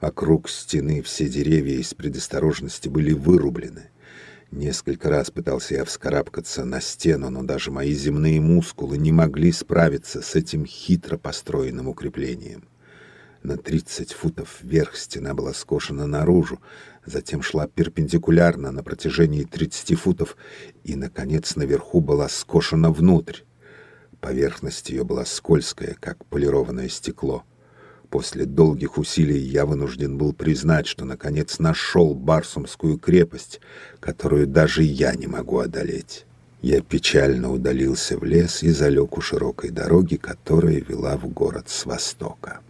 Вокруг стены все деревья из предосторожности были вырублены. Несколько раз пытался я вскарабкаться на стену, но даже мои земные мускулы не могли справиться с этим хитро построенным укреплением. На 30 футов вверх стена была скошена наружу, затем шла перпендикулярно на протяжении 30 футов и, наконец, наверху была скошена внутрь. Поверхность ее была скользкая, как полированное стекло. После долгих усилий я вынужден был признать, что наконец нашел Барсумскую крепость, которую даже я не могу одолеть. Я печально удалился в лес и залег у широкой дороги, которая вела в город с востока.